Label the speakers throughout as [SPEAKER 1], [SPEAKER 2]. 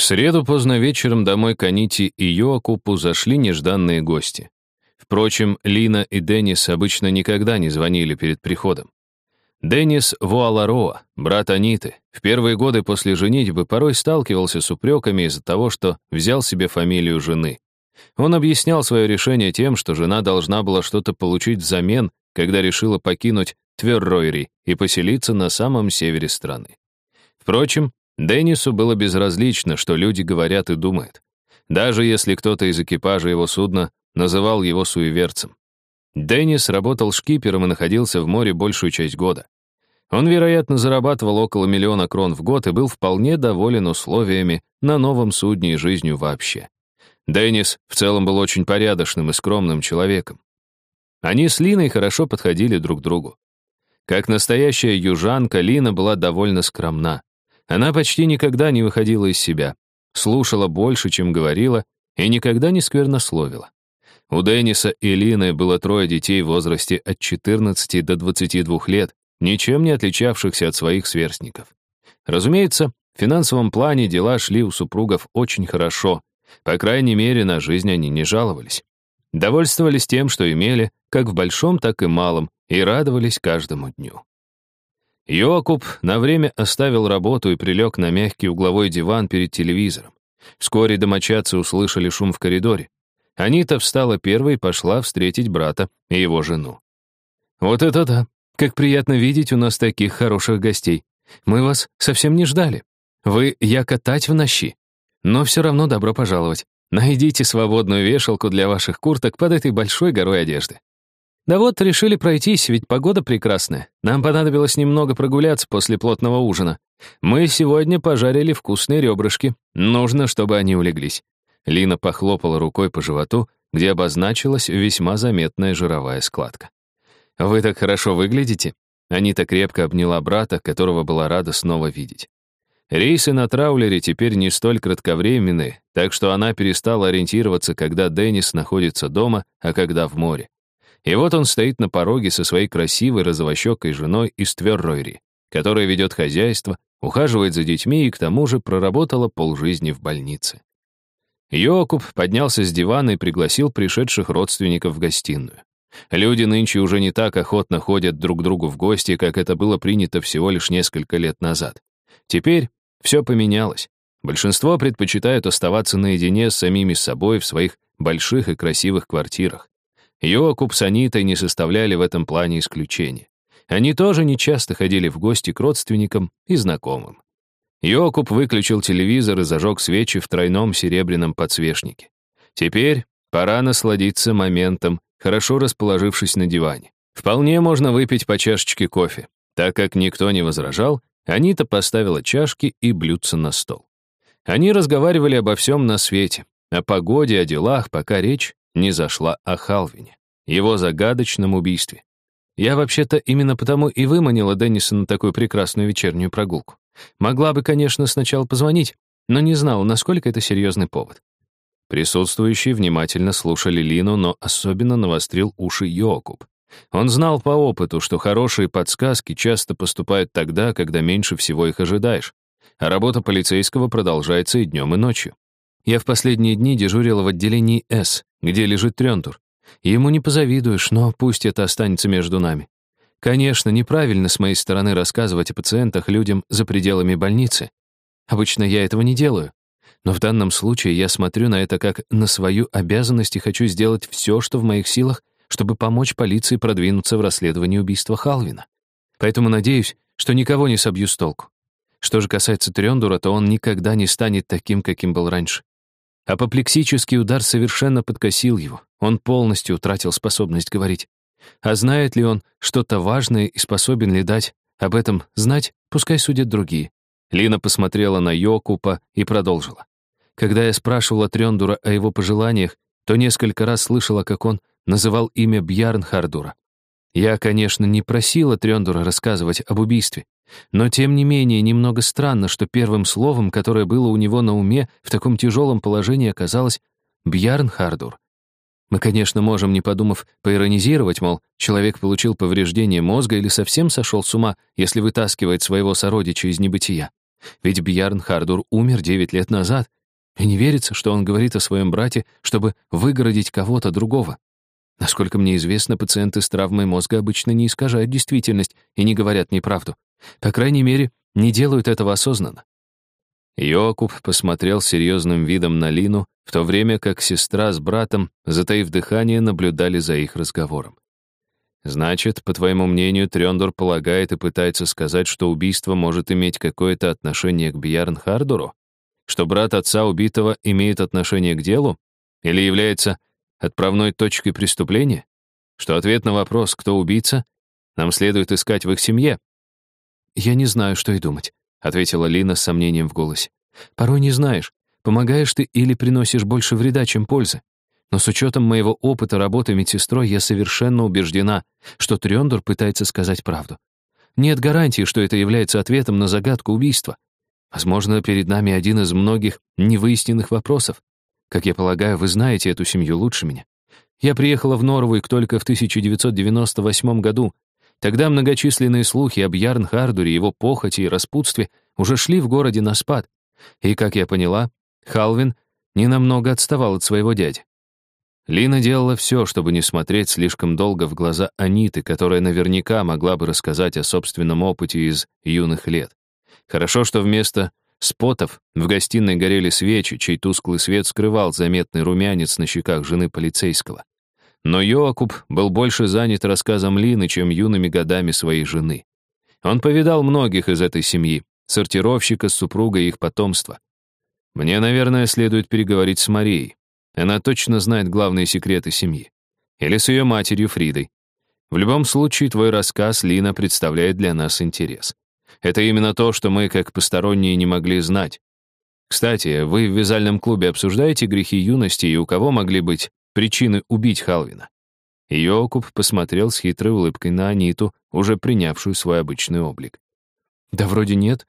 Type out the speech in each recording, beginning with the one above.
[SPEAKER 1] В среду поздно вечером домой к Аните и Йоакупу зашли нежданные гости. Впрочем, Лина и Деннис обычно никогда не звонили перед приходом. Деннис Вуалароа, брат Аниты, в первые годы после женитьбы порой сталкивался с упреками из-за того, что взял себе фамилию жены. Он объяснял свое решение тем, что жена должна была что-то получить взамен, когда решила покинуть Тверройри и поселиться на самом севере страны. Впрочем, Деннису было безразлично, что люди говорят и думают. Даже если кто-то из экипажа его судна называл его суеверцем. Деннис работал шкипером и находился в море большую часть года. Он, вероятно, зарабатывал около миллиона крон в год и был вполне доволен условиями на новом судне и жизнью вообще. Деннис в целом был очень порядочным и скромным человеком. Они с Линой хорошо подходили друг другу. Как настоящая южанка, Лина была довольно скромна. Она почти никогда не выходила из себя, слушала больше, чем говорила, и никогда не сквернословила. У Денниса и Лины было трое детей в возрасте от 14 до 22 лет, ничем не отличавшихся от своих сверстников. Разумеется, в финансовом плане дела шли у супругов очень хорошо, по крайней мере, на жизнь они не жаловались. Довольствовались тем, что имели, как в большом, так и малом, и радовались каждому дню. Йокуб на время оставил работу и прилег на мягкий угловой диван перед телевизором. Вскоре домочадцы услышали шум в коридоре. Анита встала первой и пошла встретить брата и его жену. «Вот это да! Как приятно видеть у нас таких хороших гостей. Мы вас совсем не ждали. Вы я катать в нощи. Но все равно добро пожаловать. Найдите свободную вешалку для ваших курток под этой большой горой одежды. Да вот, решили пройтись, ведь погода прекрасная. Нам понадобилось немного прогуляться после плотного ужина. Мы сегодня пожарили вкусные ребрышки. Нужно, чтобы они улеглись. Лина похлопала рукой по животу, где обозначилась весьма заметная жировая складка. «Вы так хорошо выглядите». Анита крепко обняла брата, которого была рада снова видеть. Рейсы на траулере теперь не столь кратковременны, так что она перестала ориентироваться, когда Деннис находится дома, а когда в море. И вот он стоит на пороге со своей красивой розовощекой женой из Тверройри, которая ведет хозяйство, ухаживает за детьми и к тому же проработала полжизни в больнице. Йокуб поднялся с дивана и пригласил пришедших родственников в гостиную. Люди нынче уже не так охотно ходят друг к другу в гости, как это было принято всего лишь несколько лет назад. Теперь все поменялось. Большинство предпочитают оставаться наедине с самими собой в своих больших и красивых квартирах. Йокуб с Анитой не составляли в этом плане исключения. Они тоже нечасто ходили в гости к родственникам и знакомым. Йокуб выключил телевизор и зажег свечи в тройном серебряном подсвечнике. Теперь пора насладиться моментом, хорошо расположившись на диване. Вполне можно выпить по чашечке кофе. Так как никто не возражал, Анита поставила чашки и блюдца на стол. Они разговаривали обо всем на свете, о погоде, о делах, пока речь не зашла о Халвине, его загадочном убийстве. Я вообще-то именно потому и выманила Денниса на такую прекрасную вечернюю прогулку. Могла бы, конечно, сначала позвонить, но не знала, насколько это серьезный повод. Присутствующие внимательно слушали Лину, но особенно навострил уши Йокуб. Он знал по опыту, что хорошие подсказки часто поступают тогда, когда меньше всего их ожидаешь, а работа полицейского продолжается и днем, и ночью. Я в последние дни дежурила в отделении «С», где лежит Трентур. Ему не позавидуешь, но пусть это останется между нами. Конечно, неправильно с моей стороны рассказывать о пациентах людям за пределами больницы. Обычно я этого не делаю. Но в данном случае я смотрю на это как на свою обязанность и хочу сделать все, что в моих силах, чтобы помочь полиции продвинуться в расследовании убийства Халвина. Поэтому надеюсь, что никого не собью с толку. Что же касается Трёндура, то он никогда не станет таким, каким был раньше. Апоплексический удар совершенно подкосил его. Он полностью утратил способность говорить. А знает ли он что-то важное и способен ли дать об этом знать, пускай судят другие. Лина посмотрела на Йокупа и продолжила. Когда я спрашивала Трёндура о его пожеланиях, то несколько раз слышала, как он называл имя Бьярнхардура. Я, конечно, не просила Трёндура рассказывать об убийстве, но, тем не менее, немного странно, что первым словом, которое было у него на уме в таком тяжелом положении, оказалось «Бьярнхардур». Мы, конечно, можем, не подумав, поиронизировать, мол, человек получил повреждение мозга или совсем сошел с ума, если вытаскивает своего сородича из небытия. Ведь Бьярн Хардур умер девять лет назад, и не верится, что он говорит о своем брате, чтобы выгородить кого-то другого. Насколько мне известно, пациенты с травмой мозга обычно не искажают действительность и не говорят неправду. По крайней мере, не делают этого осознанно. Йокуб посмотрел серьезным видом на Лину, в то время как сестра с братом, затаив дыхание, наблюдали за их разговором. Значит, по твоему мнению, Трёндор полагает и пытается сказать, что убийство может иметь какое-то отношение к Бьярн Хардуру? Что брат отца убитого имеет отношение к делу? Или является отправной точкой преступления? Что ответ на вопрос, кто убийца, нам следует искать в их семье? «Я не знаю, что и думать», — ответила Лина с сомнением в голосе. «Порой не знаешь, помогаешь ты или приносишь больше вреда, чем пользы. Но с учетом моего опыта работы медсестрой я совершенно убеждена, что Трёндор пытается сказать правду. Нет гарантии, что это является ответом на загадку убийства. Возможно, перед нами один из многих невыясненных вопросов. Как я полагаю, вы знаете эту семью лучше меня. Я приехала в Норвуик только в 1998 году. Тогда многочисленные слухи об Ярн Хардуре, его похоти и распутстве уже шли в городе на спад. И, как я поняла, Халвин ненамного отставал от своего дяди. Лина делала все, чтобы не смотреть слишком долго в глаза Аниты, которая наверняка могла бы рассказать о собственном опыте из юных лет. Хорошо, что вместо спотов в гостиной горели свечи, чей тусклый свет скрывал заметный румянец на щеках жены полицейского. Но Йоакуб был больше занят рассказом Лины, чем юными годами своей жены. Он повидал многих из этой семьи, сортировщика с супругой и их потомства. Мне, наверное, следует переговорить с Марией. Она точно знает главные секреты семьи. Или с ее матерью Фридой. В любом случае, твой рассказ, Лина, представляет для нас интерес. Это именно то, что мы, как посторонние, не могли знать. Кстати, вы в вязальном клубе обсуждаете грехи юности и у кого могли быть причины убить Халвина? Йокуб посмотрел с хитрой улыбкой на Аниту, уже принявшую свой обычный облик. «Да вроде нет,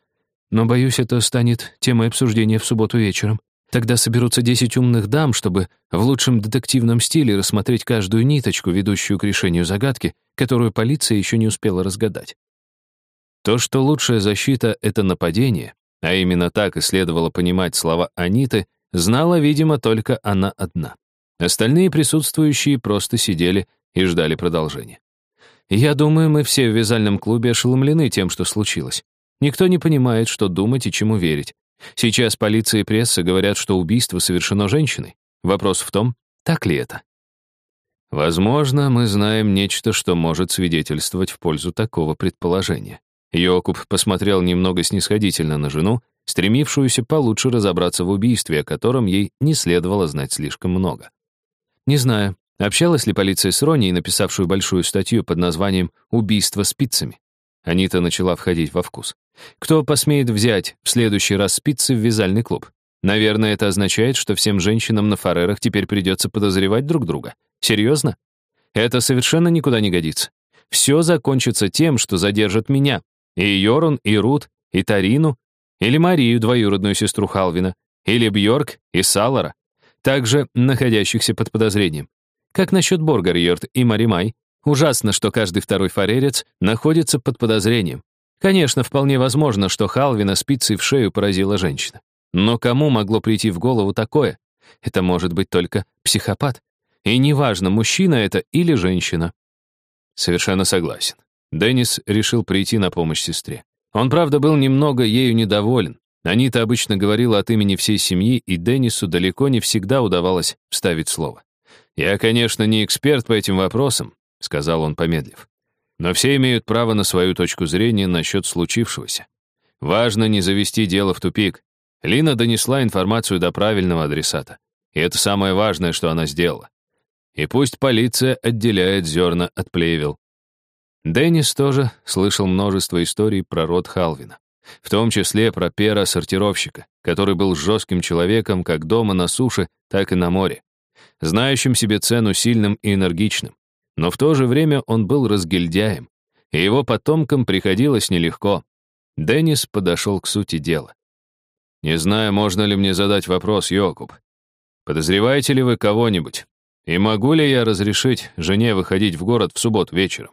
[SPEAKER 1] но, боюсь, это станет темой обсуждения в субботу вечером. Тогда соберутся десять умных дам, чтобы в лучшем детективном стиле рассмотреть каждую ниточку, ведущую к решению загадки, которую полиция еще не успела разгадать. То, что лучшая защита — это нападение, а именно так и следовало понимать слова Аниты, знала, видимо, только она одна. Остальные присутствующие просто сидели и ждали продолжения. Я думаю, мы все в вязальном клубе ошеломлены тем, что случилось. Никто не понимает, что думать и чему верить. Сейчас полиция и пресса говорят, что убийство совершено женщиной. Вопрос в том, так ли это? Возможно, мы знаем нечто, что может свидетельствовать в пользу такого предположения. Йокуб посмотрел немного снисходительно на жену, стремившуюся получше разобраться в убийстве, о котором ей не следовало знать слишком много. Не знаю, общалась ли полиция с Роней, написавшую большую статью под названием «Убийство спицами». Анита начала входить во вкус. Кто посмеет взять в следующий раз спицы в вязальный клуб? Наверное, это означает, что всем женщинам на фарерах теперь придется подозревать друг друга. Серьезно? Это совершенно никуда не годится. Все закончится тем, что задержат меня. И Йорун, и Рут, и Тарину, или Марию, двоюродную сестру Халвина, или Бьорк и Салара, также находящихся под подозрением. Как насчет Боргарьерд и Маримай? Ужасно, что каждый второй фаререц находится под подозрением. Конечно, вполне возможно, что Халвина спицей в шею поразила женщина. Но кому могло прийти в голову такое? Это может быть только психопат. И неважно, мужчина это или женщина. Совершенно согласен. Деннис решил прийти на помощь сестре. Он, правда, был немного ею недоволен. Анита обычно говорила от имени всей семьи, и Деннису далеко не всегда удавалось вставить слово. «Я, конечно, не эксперт по этим вопросам», — сказал он, помедлив. Но все имеют право на свою точку зрения насчет случившегося. Важно не завести дело в тупик. Лина донесла информацию до правильного адресата. И это самое важное, что она сделала. И пусть полиция отделяет зерна от плевел. Деннис тоже слышал множество историй про род Халвина. В том числе про пера-сортировщика, который был жестким человеком как дома на суше, так и на море. Знающим себе цену сильным и энергичным. Но в то же время он был разгильдяем, и его потомкам приходилось нелегко. Деннис подошел к сути дела. «Не знаю, можно ли мне задать вопрос, Йокуб. Подозреваете ли вы кого-нибудь? И могу ли я разрешить жене выходить в город в субботу вечером?»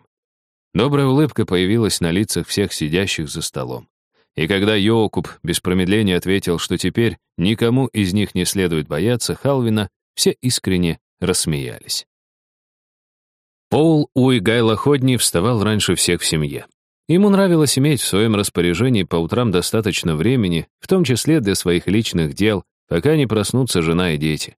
[SPEAKER 1] Добрая улыбка появилась на лицах всех сидящих за столом. И когда Йоокуб без промедления ответил, что теперь никому из них не следует бояться Халвина, все искренне рассмеялись. Пол Уигайла Ходни вставал раньше всех в семье. Ему нравилось иметь в своем распоряжении по утрам достаточно времени, в том числе для своих личных дел, пока не проснутся жена и дети.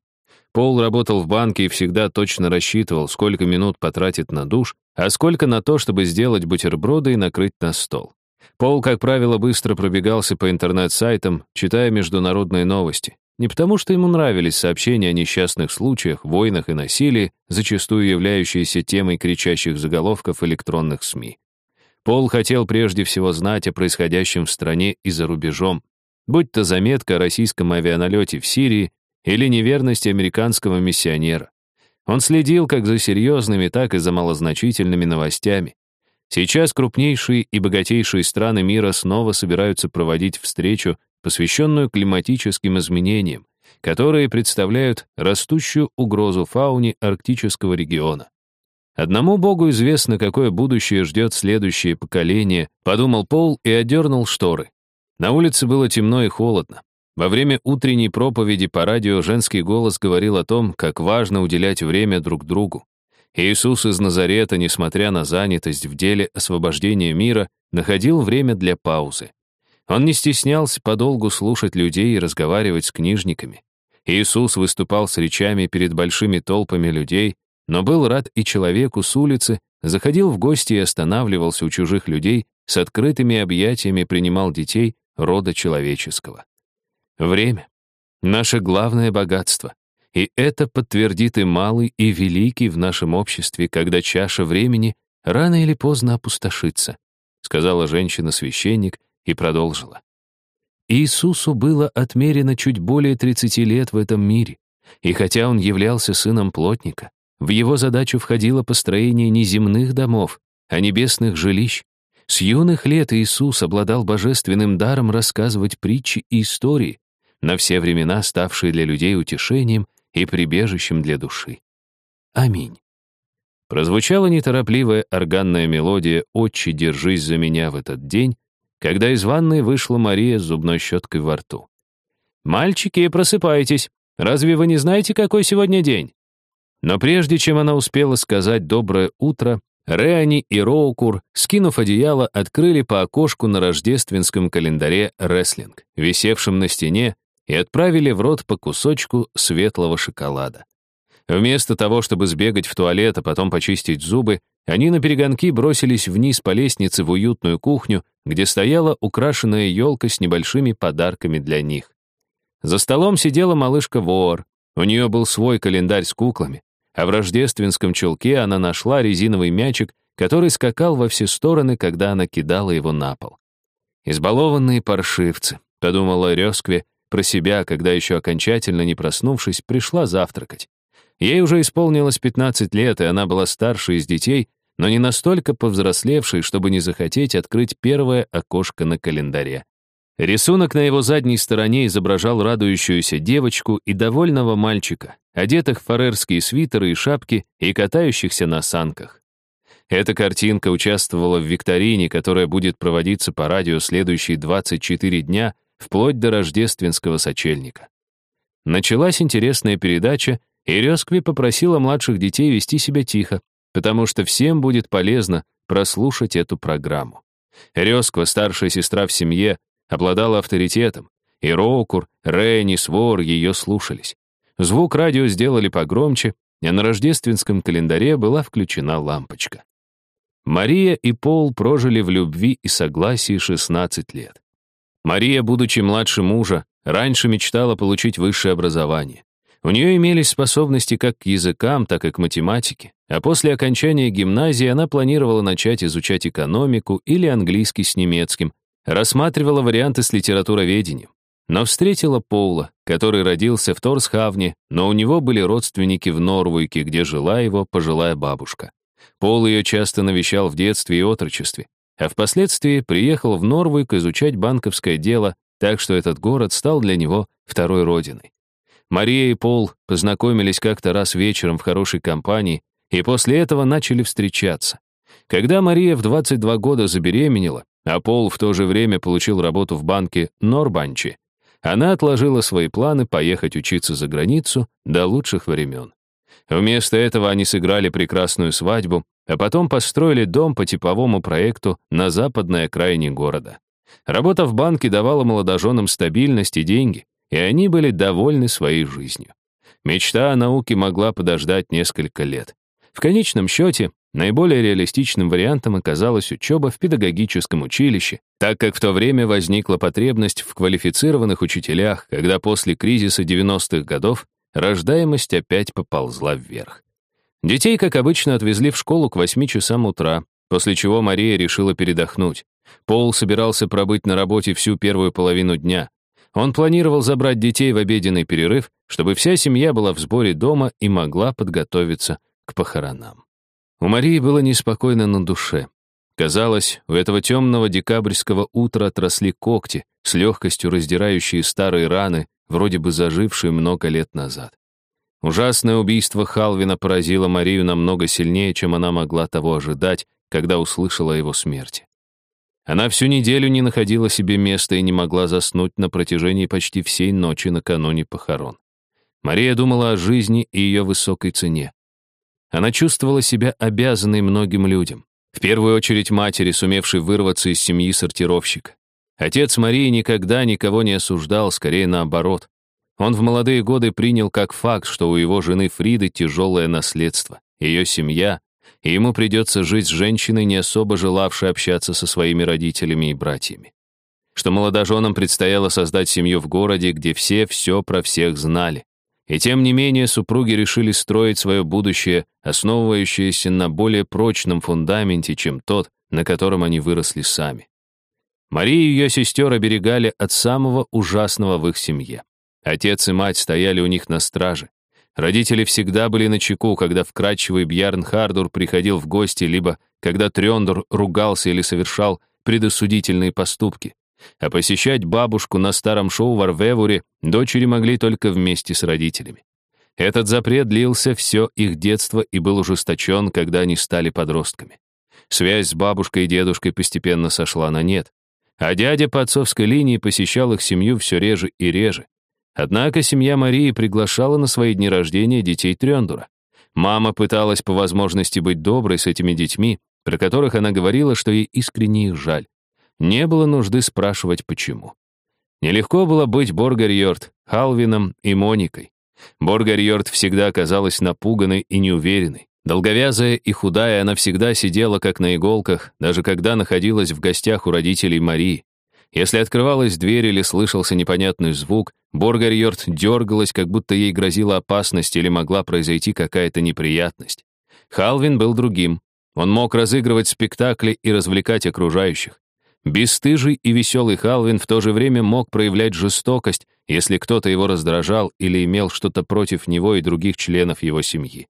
[SPEAKER 1] Пол работал в банке и всегда точно рассчитывал, сколько минут потратит на душ, а сколько на то, чтобы сделать бутерброды и накрыть на стол. Пол, как правило, быстро пробегался по интернет-сайтам, читая международные новости. Не потому, что ему нравились сообщения о несчастных случаях, войнах и насилии, зачастую являющиеся темой кричащих заголовков электронных СМИ. Пол хотел прежде всего знать о происходящем в стране и за рубежом, будь то заметка о российском авианалете в Сирии или неверности американского миссионера. Он следил как за серьезными, так и за малозначительными новостями. Сейчас крупнейшие и богатейшие страны мира снова собираются проводить встречу, посвященную климатическим изменениям, которые представляют растущую угрозу фауне арктического региона. Одному Богу известно, какое будущее ждет следующее поколение, подумал Пол и одернул шторы. На улице было темно и холодно. Во время утренней проповеди по радио женский голос говорил о том, как важно уделять время друг другу. Иисус из Назарета, несмотря на занятость в деле освобождения мира, находил время для паузы. Он не стеснялся подолгу слушать людей и разговаривать с книжниками. Иисус выступал с речами перед большими толпами людей, но был рад и человеку с улицы, заходил в гости и останавливался у чужих людей, с открытыми объятиями принимал детей рода человеческого. Время — наше главное богатство, и это подтвердит и малый, и великий в нашем обществе, когда чаша времени рано или поздно опустошится, сказала женщина-священник и продолжила. Иисусу было отмерено чуть более 30 лет в этом мире, и хотя он являлся сыном плотника, в его задачу входило построение не земных домов, а небесных жилищ. С юных лет Иисус обладал божественным даром рассказывать притчи и истории, на все времена ставшие для людей утешением и прибежищем для души. Аминь. Прозвучала неторопливая органная мелодия «Отче, держись за меня в этот день», когда из ванной вышла Мария с зубной щеткой во рту. «Мальчики, просыпайтесь! Разве вы не знаете, какой сегодня день?» Но прежде чем она успела сказать «доброе утро», Реани и Роукур, скинув одеяло, открыли по окошку на рождественском календаре рестлинг, висевшем на стене, и отправили в рот по кусочку светлого шоколада. Вместо того, чтобы сбегать в туалет, а потом почистить зубы, они на перегонки бросились вниз по лестнице в уютную кухню, где стояла украшенная елка с небольшими подарками для них. За столом сидела малышка Вор. У нее был свой календарь с куклами а в рождественском чулке она нашла резиновый мячик, который скакал во все стороны, когда она кидала его на пол. «Избалованные паршивцы», — подумала Рёскве про себя, когда еще окончательно не проснувшись, пришла завтракать. Ей уже исполнилось 15 лет, и она была старше из детей, но не настолько повзрослевшей, чтобы не захотеть открыть первое окошко на календаре. Рисунок на его задней стороне изображал радующуюся девочку и довольного мальчика, одетых в фарерские свитеры и шапки и катающихся на санках. Эта картинка участвовала в викторине, которая будет проводиться по радио следующие 24 дня, вплоть до рождественского сочельника. Началась интересная передача, и Рёскви попросила младших детей вести себя тихо, потому что всем будет полезно прослушать эту программу. Рёсква, старшая сестра в семье, обладала авторитетом, и Роукур, Рейни, Свор ее слушались. Звук радио сделали погромче, а на рождественском календаре была включена лампочка. Мария и Пол прожили в любви и согласии 16 лет. Мария, будучи младше мужа, раньше мечтала получить высшее образование. У нее имелись способности как к языкам, так и к математике, а после окончания гимназии она планировала начать изучать экономику или английский с немецким, Рассматривала варианты с литературоведением. Но встретила Поула, который родился в Торсхавне, но у него были родственники в Норвуйке, где жила его пожилая бабушка. Пол ее часто навещал в детстве и отрочестве, а впоследствии приехал в Норвуйк изучать банковское дело, так что этот город стал для него второй родиной. Мария и Пол познакомились как-то раз вечером в хорошей компании и после этого начали встречаться. Когда Мария в 22 года забеременела, а Пол в то же время получил работу в банке Норбанчи, она отложила свои планы поехать учиться за границу до лучших времен. Вместо этого они сыграли прекрасную свадьбу, а потом построили дом по типовому проекту на западной окраине города. Работа в банке давала молодоженам стабильность и деньги, и они были довольны своей жизнью. Мечта о науке могла подождать несколько лет. В конечном счете, наиболее реалистичным вариантом оказалась учеба в педагогическом училище, так как в то время возникла потребность в квалифицированных учителях, когда после кризиса 90-х годов рождаемость опять поползла вверх. Детей, как обычно, отвезли в школу к 8 часам утра, после чего Мария решила передохнуть. Пол собирался пробыть на работе всю первую половину дня. Он планировал забрать детей в обеденный перерыв, чтобы вся семья была в сборе дома и могла подготовиться к похоронам. У Марии было неспокойно на душе. Казалось, у этого темного декабрьского утра отросли когти, с легкостью раздирающие старые раны, вроде бы зажившие много лет назад. Ужасное убийство Халвина поразило Марию намного сильнее, чем она могла того ожидать, когда услышала о его смерти. Она всю неделю не находила себе места и не могла заснуть на протяжении почти всей ночи накануне похорон. Мария думала о жизни и ее высокой цене. Она чувствовала себя обязанной многим людям. В первую очередь матери, сумевшей вырваться из семьи сортировщика. Отец Марии никогда никого не осуждал, скорее наоборот. Он в молодые годы принял как факт, что у его жены Фриды тяжелое наследство, ее семья, и ему придется жить с женщиной, не особо желавшей общаться со своими родителями и братьями. Что молодоженам предстояло создать семью в городе, где все все про всех знали. И тем не менее супруги решили строить свое будущее, основывающееся на более прочном фундаменте, чем тот, на котором они выросли сами. Мария и ее сестер оберегали от самого ужасного в их семье. Отец и мать стояли у них на страже. Родители всегда были на чеку, когда вкрадчивый Бьярн Хардур приходил в гости, либо когда Трёндур ругался или совершал предосудительные поступки. А посещать бабушку на старом шоу в Арвевуре дочери могли только вместе с родителями. Этот запрет длился все их детство и был ужесточен, когда они стали подростками. Связь с бабушкой и дедушкой постепенно сошла на нет. А дядя по отцовской линии посещал их семью все реже и реже. Однако семья Марии приглашала на свои дни рождения детей Трёндура. Мама пыталась по возможности быть доброй с этими детьми, про которых она говорила, что ей искренне их жаль. Не было нужды спрашивать, почему. Нелегко было быть Боргарьорд, Халвином и Моникой. Боргарьорд всегда казалась напуганной и неуверенной. Долговязая и худая, она всегда сидела как на иголках, даже когда находилась в гостях у родителей Марии. Если открывалась дверь или слышался непонятный звук, Боргарьорд дергалась, как будто ей грозила опасность или могла произойти какая-то неприятность. Халвин был другим. Он мог разыгрывать спектакли и развлекать окружающих. Бесстыжий и веселый Халвин в то же время мог проявлять жестокость, если кто-то его раздражал или имел что-то против него и других членов его семьи.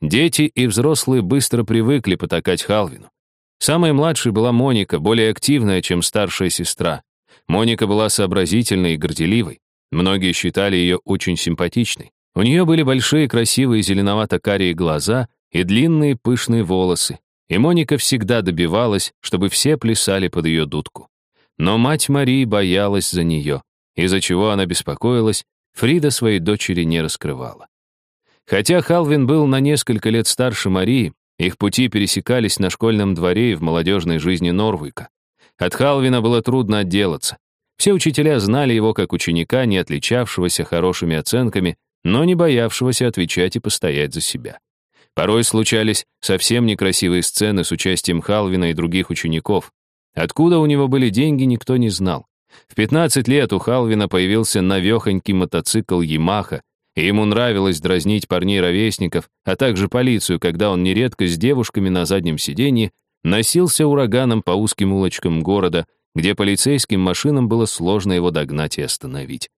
[SPEAKER 1] Дети и взрослые быстро привыкли потакать Халвину. Самой младшей была Моника, более активная, чем старшая сестра. Моника была сообразительной и горделивой. Многие считали ее очень симпатичной. У нее были большие красивые зеленовато-карие глаза и длинные пышные волосы. И Моника всегда добивалась, чтобы все плясали под ее дудку. Но мать Марии боялась за нее, из-за чего она беспокоилась, Фрида своей дочери не раскрывала. Хотя Халвин был на несколько лет старше Марии, их пути пересекались на школьном дворе и в молодежной жизни Норвика. От Халвина было трудно отделаться. Все учителя знали его как ученика, не отличавшегося хорошими оценками, но не боявшегося отвечать и постоять за себя. Порой случались совсем некрасивые сцены с участием Халвина и других учеников. Откуда у него были деньги, никто не знал. В 15 лет у Халвина появился навехонький мотоцикл «Ямаха», и ему нравилось дразнить парней-ровесников, а также полицию, когда он нередко с девушками на заднем сиденье носился ураганом по узким улочкам города, где полицейским машинам было сложно его догнать и остановить.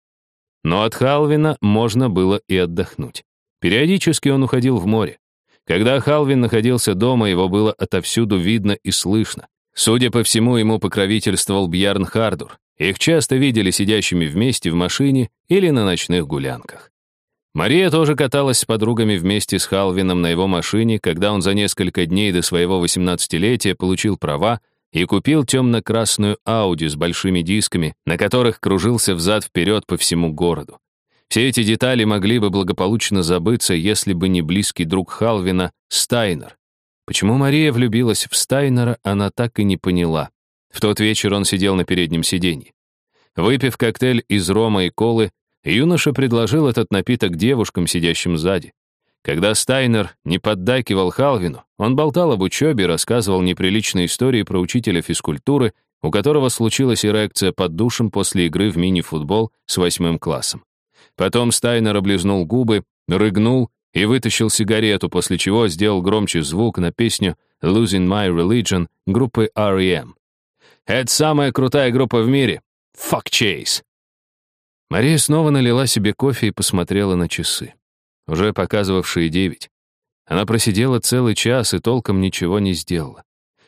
[SPEAKER 1] Но от Халвина можно было и отдохнуть. Периодически он уходил в море. Когда Халвин находился дома, его было отовсюду видно и слышно. Судя по всему, ему покровительствовал Бьярн Хардур. Их часто видели сидящими вместе в машине или на ночных гулянках. Мария тоже каталась с подругами вместе с Халвином на его машине, когда он за несколько дней до своего 18-летия получил права, и купил темно-красную Ауди с большими дисками, на которых кружился взад-вперед по всему городу. Все эти детали могли бы благополучно забыться, если бы не близкий друг Халвина Стайнер. Почему Мария влюбилась в Стайнера, она так и не поняла. В тот вечер он сидел на переднем сиденье. Выпив коктейль из рома и колы, юноша предложил этот напиток девушкам, сидящим сзади. Когда Стайнер не поддакивал Халвину, он болтал об учебе, рассказывал неприличные истории про учителя физкультуры, у которого случилась эрекция под душем после игры в мини-футбол с восьмым классом. Потом Стайнер облизнул губы, рыгнул и вытащил сигарету, после чего сделал громче звук на песню «Losing My Religion» группы R.E.M. «Это самая крутая группа в мире. Fuck Chase!» Мария снова налила себе кофе и посмотрела на часы уже показывавшие девять. Она просидела целый час и толком ничего не сделала.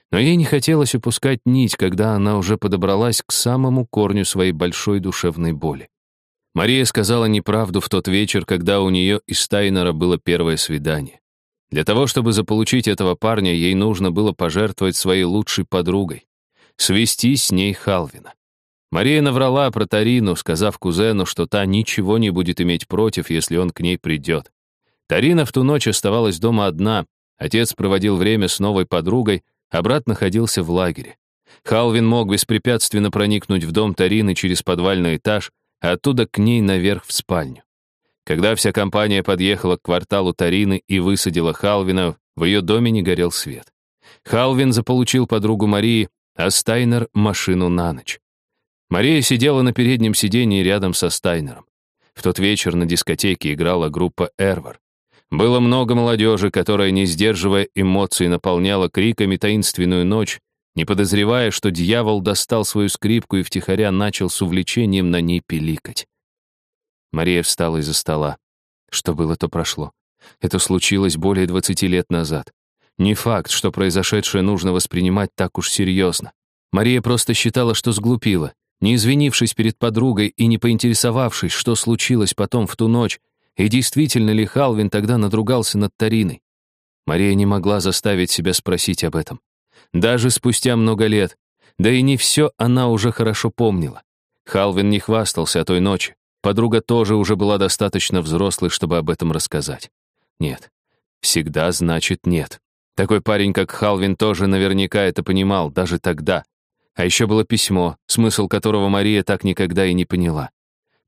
[SPEAKER 1] Но ей не хотелось упускать нить, когда она уже подобралась к самому корню своей большой душевной боли. Мария сказала неправду в тот вечер, когда у нее и Стайнера было первое свидание. Для того, чтобы заполучить этого парня, ей нужно было пожертвовать своей лучшей подругой, свести с ней Халвина. Мария наврала про Тарину, сказав кузену, что та ничего не будет иметь против, если он к ней придет. Тарина в ту ночь оставалась дома одна, отец проводил время с новой подругой, а брат находился в лагере. Халвин мог беспрепятственно проникнуть в дом Тарины через подвальный этаж, а оттуда к ней наверх в спальню. Когда вся компания подъехала к кварталу Тарины и высадила Халвина, в ее доме не горел свет. Халвин заполучил подругу Марии, а Стайнер — машину на ночь. Мария сидела на переднем сиденье рядом со Стайнером. В тот вечер на дискотеке играла группа «Эрвар». Было много молодежи, которая, не сдерживая эмоций, наполняла криками таинственную ночь, не подозревая, что дьявол достал свою скрипку и втихаря начал с увлечением на ней пиликать. Мария встала из-за стола. Что было, то прошло. Это случилось более 20 лет назад. Не факт, что произошедшее нужно воспринимать так уж серьезно. Мария просто считала, что сглупила, не извинившись перед подругой и не поинтересовавшись, что случилось потом в ту ночь, и действительно ли Халвин тогда надругался над Тариной. Мария не могла заставить себя спросить об этом. Даже спустя много лет, да и не все она уже хорошо помнила. Халвин не хвастался о той ночи. Подруга тоже уже была достаточно взрослой, чтобы об этом рассказать. Нет. Всегда значит нет. Такой парень, как Халвин, тоже наверняка это понимал, даже тогда. А еще было письмо, смысл которого Мария так никогда и не поняла.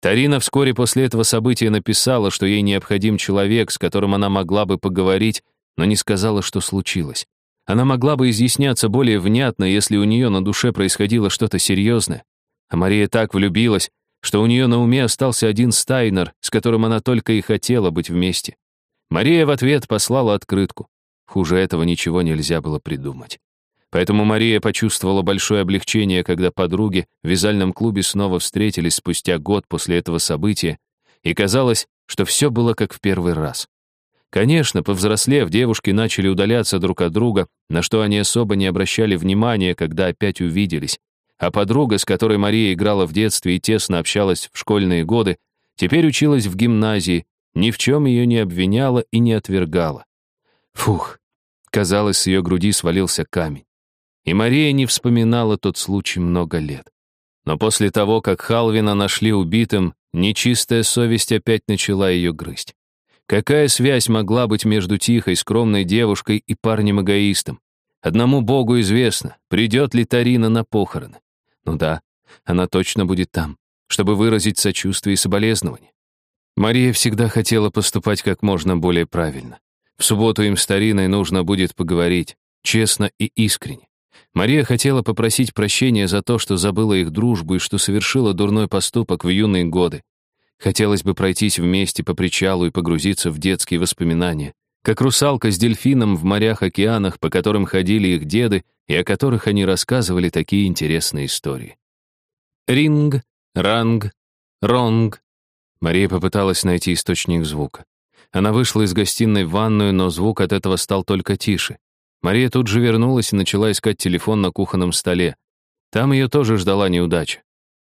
[SPEAKER 1] Тарина вскоре после этого события написала, что ей необходим человек, с которым она могла бы поговорить, но не сказала, что случилось. Она могла бы изъясняться более внятно, если у нее на душе происходило что-то серьезное. А Мария так влюбилась, что у нее на уме остался один Стайнер, с которым она только и хотела быть вместе. Мария в ответ послала открытку. Хуже этого ничего нельзя было придумать. Поэтому Мария почувствовала большое облегчение, когда подруги в вязальном клубе снова встретились спустя год после этого события, и казалось, что все было как в первый раз. Конечно, повзрослев, девушки начали удаляться друг от друга, на что они особо не обращали внимания, когда опять увиделись. А подруга, с которой Мария играла в детстве и тесно общалась в школьные годы, теперь училась в гимназии, ни в чем ее не обвиняла и не отвергала. Фух, казалось, с ее груди свалился камень. И Мария не вспоминала тот случай много лет. Но после того, как Халвина нашли убитым, нечистая совесть опять начала ее грызть. Какая связь могла быть между тихой, скромной девушкой и парнем-эгоистом? Одному Богу известно, придет ли Тарина на похороны. Ну да, она точно будет там, чтобы выразить сочувствие и соболезнование. Мария всегда хотела поступать как можно более правильно. В субботу им с Тариной нужно будет поговорить, честно и искренне. Мария хотела попросить прощения за то, что забыла их дружбу и что совершила дурной поступок в юные годы. Хотелось бы пройтись вместе по причалу и погрузиться в детские воспоминания, как русалка с дельфином в морях-океанах, по которым ходили их деды и о которых они рассказывали такие интересные истории. Ринг, ранг, ронг. Мария попыталась найти источник звука. Она вышла из гостиной в ванную, но звук от этого стал только тише. Мария тут же вернулась и начала искать телефон на кухонном столе. Там ее тоже ждала неудача.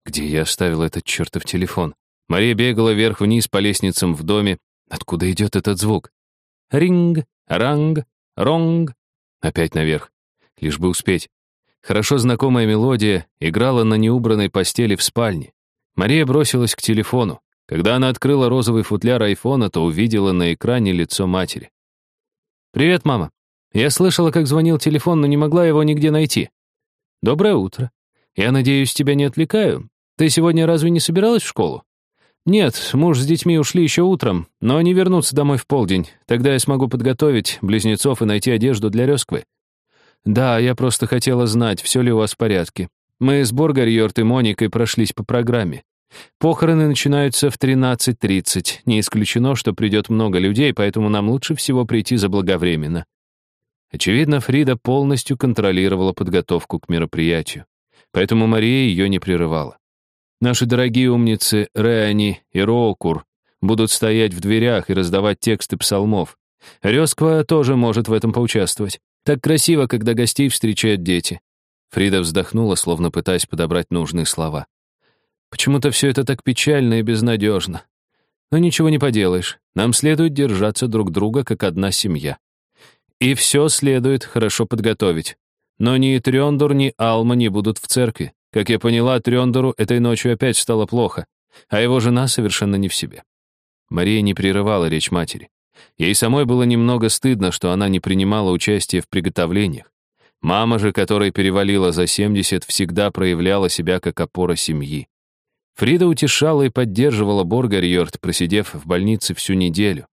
[SPEAKER 1] Где я оставил этот чертов телефон? Мария бегала вверх-вниз по лестницам в доме. Откуда идет этот звук? Ринг, ранг, ронг. Опять наверх. Лишь бы успеть. Хорошо знакомая мелодия играла на неубранной постели в спальне. Мария бросилась к телефону. Когда она открыла розовый футляр айфона, то увидела на экране лицо матери. «Привет, мама. Я слышала, как звонил телефон, но не могла его нигде найти. Доброе утро. Я надеюсь, тебя не отвлекаю. Ты сегодня разве не собиралась в школу? Нет, муж с детьми ушли еще утром, но они вернутся домой в полдень. Тогда я смогу подготовить близнецов и найти одежду для Рёсквы. Да, я просто хотела знать, все ли у вас в порядке. Мы с Боргарьорт и Моникой прошлись по программе. Похороны начинаются в 13.30. Не исключено, что придет много людей, поэтому нам лучше всего прийти заблаговременно. Очевидно, Фрида полностью контролировала подготовку к мероприятию, поэтому Мария ее не прерывала. Наши дорогие умницы Реани и Роукур будут стоять в дверях и раздавать тексты псалмов. Рёсква тоже может в этом поучаствовать. Так красиво, когда гостей встречают дети. Фрида вздохнула, словно пытаясь подобрать нужные слова. Почему-то все это так печально и безнадежно. Но ничего не поделаешь. Нам следует держаться друг друга, как одна семья. И все следует хорошо подготовить. Но ни Трёндор, ни Алма не будут в церкви. Как я поняла, Трёндору этой ночью опять стало плохо, а его жена совершенно не в себе. Мария не прерывала речь матери. Ей самой было немного стыдно, что она не принимала участия в приготовлениях. Мама же, которая перевалила за 70, всегда проявляла себя как опора семьи. Фрида утешала и поддерживала Боргарьорд, просидев в больнице всю неделю.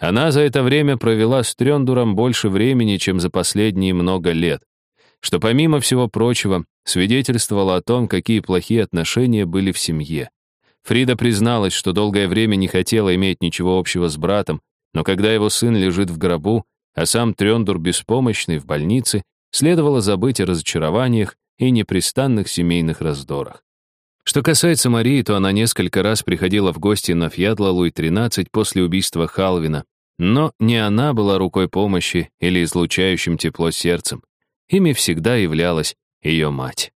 [SPEAKER 1] Она за это время провела с Трёндуром больше времени, чем за последние много лет, что, помимо всего прочего, свидетельствовало о том, какие плохие отношения были в семье. Фрида призналась, что долгое время не хотела иметь ничего общего с братом, но когда его сын лежит в гробу, а сам Трёндур беспомощный в больнице, следовало забыть о разочарованиях и непрестанных семейных раздорах. Что касается Марии, то она несколько раз приходила в гости на Фьядлалуй-13 после убийства Халвина, но не она была рукой помощи или излучающим тепло сердцем. Ими всегда являлась ее мать.